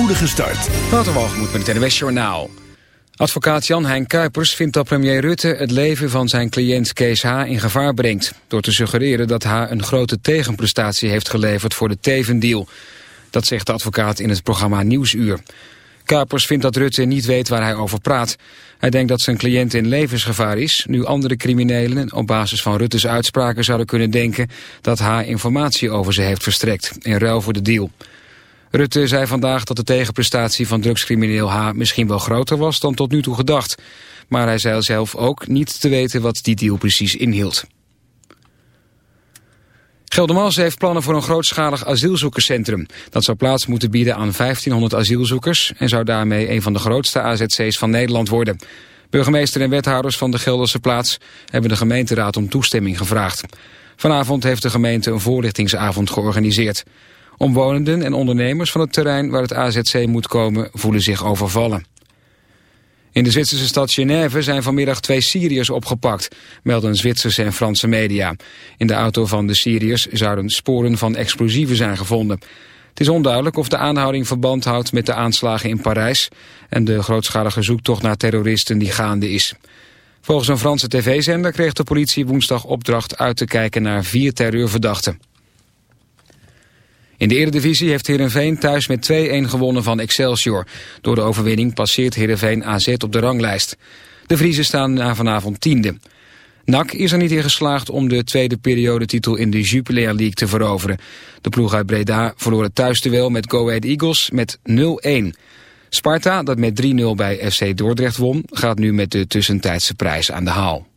spoedige start. Met het NWS Journaal. Advocaat Jan-Hein Kuipers vindt dat premier Rutte het leven van zijn cliënt Kees H. in gevaar brengt... door te suggereren dat H. een grote tegenprestatie heeft geleverd voor de Tevendeal. Dat zegt de advocaat in het programma Nieuwsuur. Kuipers vindt dat Rutte niet weet waar hij over praat. Hij denkt dat zijn cliënt in levensgevaar is... nu andere criminelen op basis van Rutte's uitspraken zouden kunnen denken... dat H. informatie over ze heeft verstrekt, in ruil voor de deal. Rutte zei vandaag dat de tegenprestatie van drugscrimineel H. misschien wel groter was dan tot nu toe gedacht. Maar hij zei zelf ook niet te weten wat die deal precies inhield. Geldermals heeft plannen voor een grootschalig asielzoekerscentrum. Dat zou plaats moeten bieden aan 1500 asielzoekers... en zou daarmee een van de grootste AZC's van Nederland worden. Burgemeester en wethouders van de Gelderse plaats... hebben de gemeenteraad om toestemming gevraagd. Vanavond heeft de gemeente een voorlichtingsavond georganiseerd. Omwonenden en ondernemers van het terrein waar het AZC moet komen... voelen zich overvallen. In de Zwitserse stad Genève zijn vanmiddag twee Syriërs opgepakt, melden Zwitserse en Franse media. In de auto van de Syriërs zouden sporen van explosieven zijn gevonden. Het is onduidelijk of de aanhouding verband houdt met de aanslagen in Parijs en de grootschalige zoektocht naar terroristen die gaande is. Volgens een Franse tv-zender kreeg de politie woensdag opdracht uit te kijken naar vier terreurverdachten. In de Eredivisie heeft Heerenveen thuis met 2-1 gewonnen van Excelsior. Door de overwinning passeert Heerenveen AZ op de ranglijst. De Vriezen staan na vanavond tiende. NAC is er niet in geslaagd om de tweede periodetitel in de Jupiler League te veroveren. De ploeg uit Breda verloor het thuisduel met Go Ahead Eagles met 0-1. Sparta, dat met 3-0 bij FC Dordrecht won, gaat nu met de tussentijdse prijs aan de haal.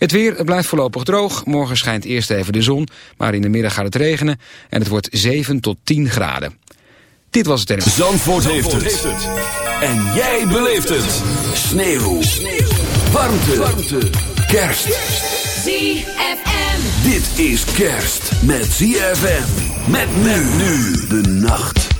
Het weer blijft voorlopig droog. Morgen schijnt eerst even de zon, maar in de middag gaat het regenen. En het wordt 7 tot 10 graden. Dit was het NMV. Zandvoort, heeft, het. En jij beleeft het. Sneeuw. Sneeuw. Warmte. Warmte. Kerst. ZFM. Dit is kerst met ZFM. Met men nu de nacht.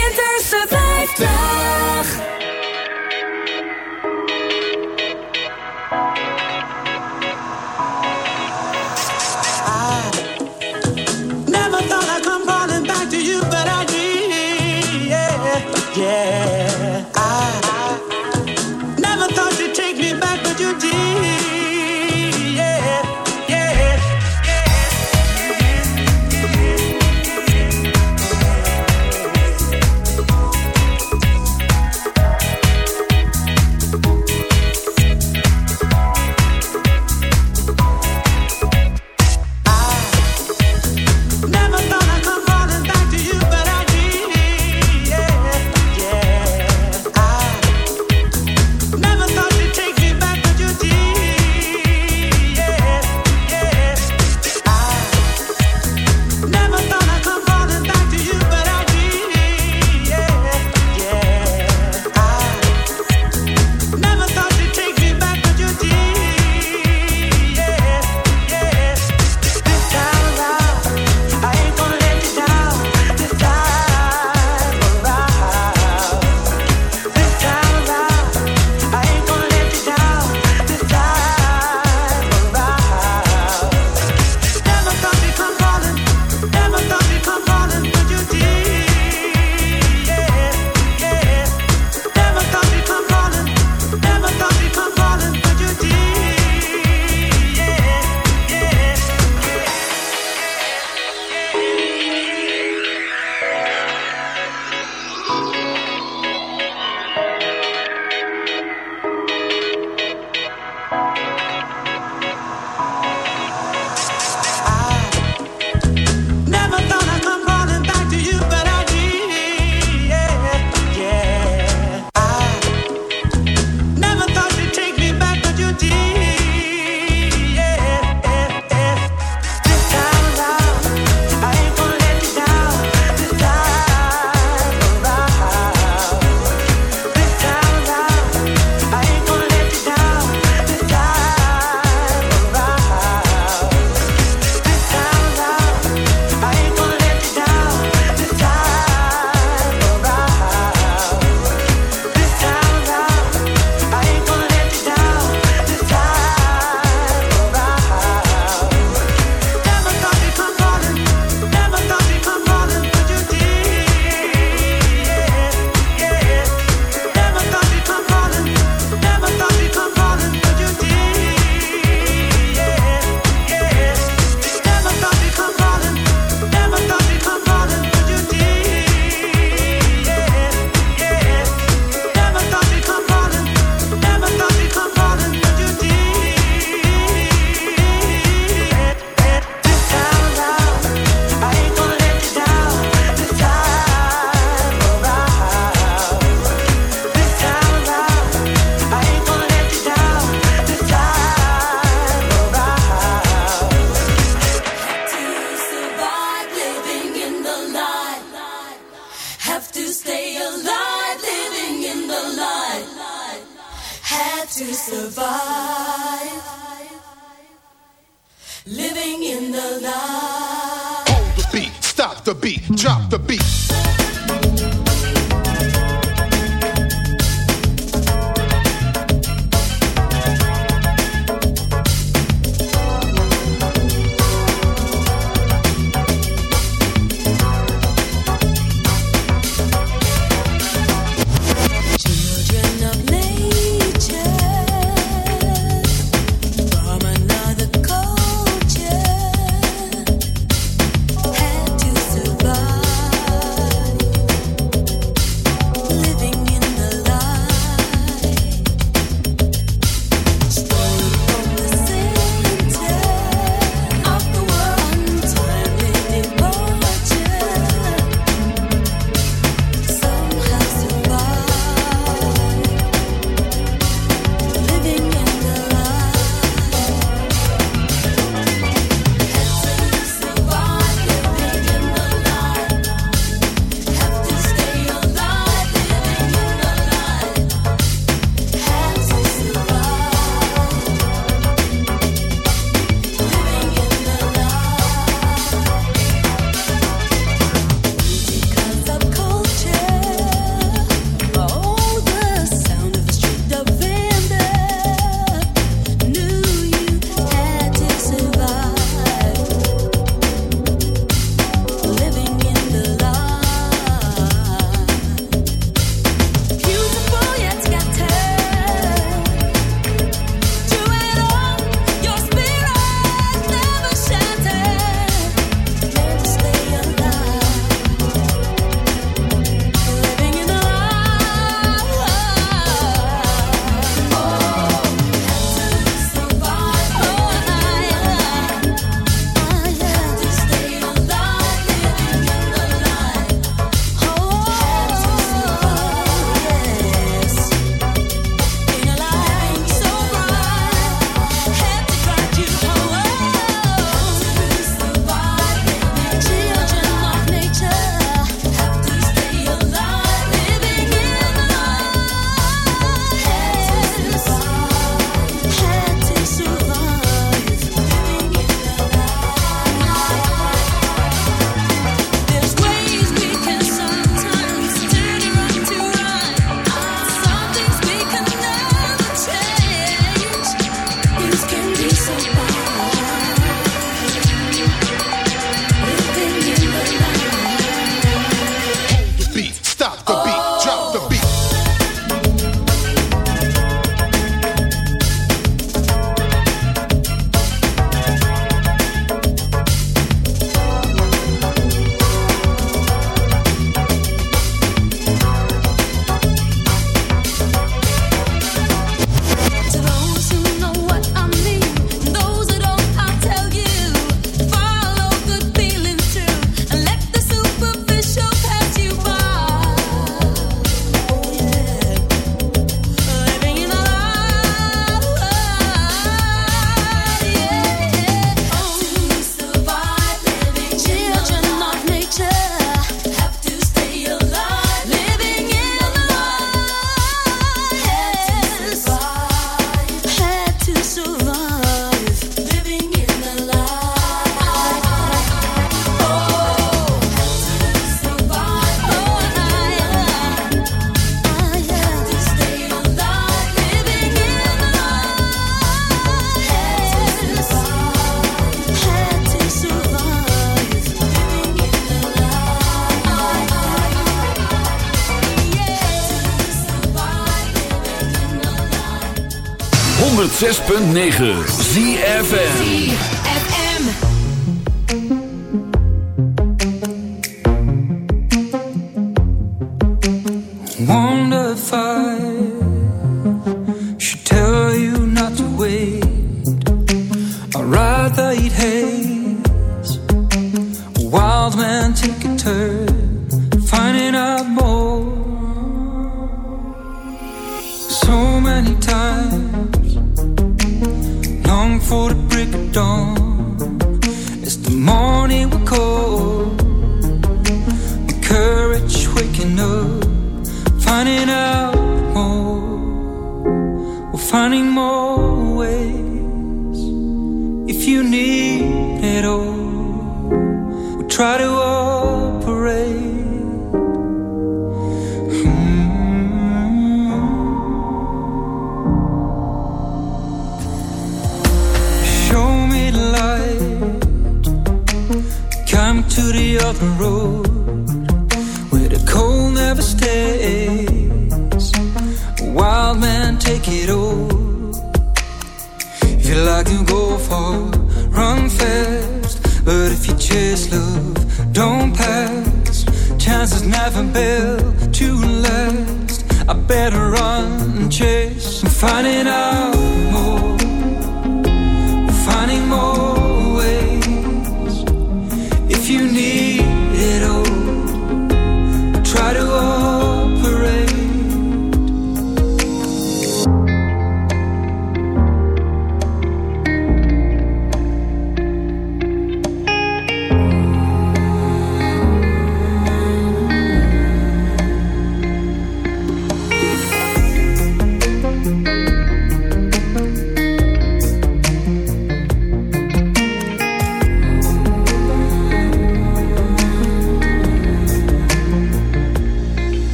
106.9 ZFM.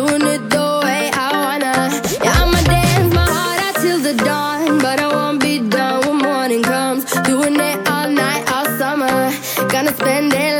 doing it the way I wanna. Yeah, I'ma dance my heart out till the dawn, but I won't be done when morning comes. Doing it all night, all summer. Gonna spend it.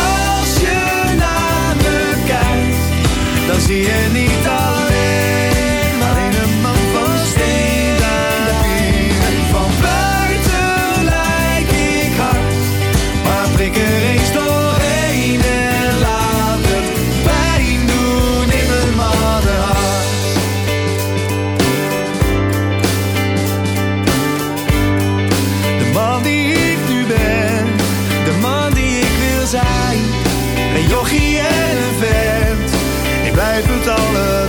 dan zie je niet alleen, alleen een man van steen. Van buiten lijk ik hard, maar prik er eens doorheen en laat het pijn doen in mijn mannenhart. De man die ik nu ben, de man die ik wil zijn. Een jochie blijf het allebei.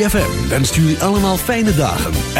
ZFM jullie allemaal fijne dagen.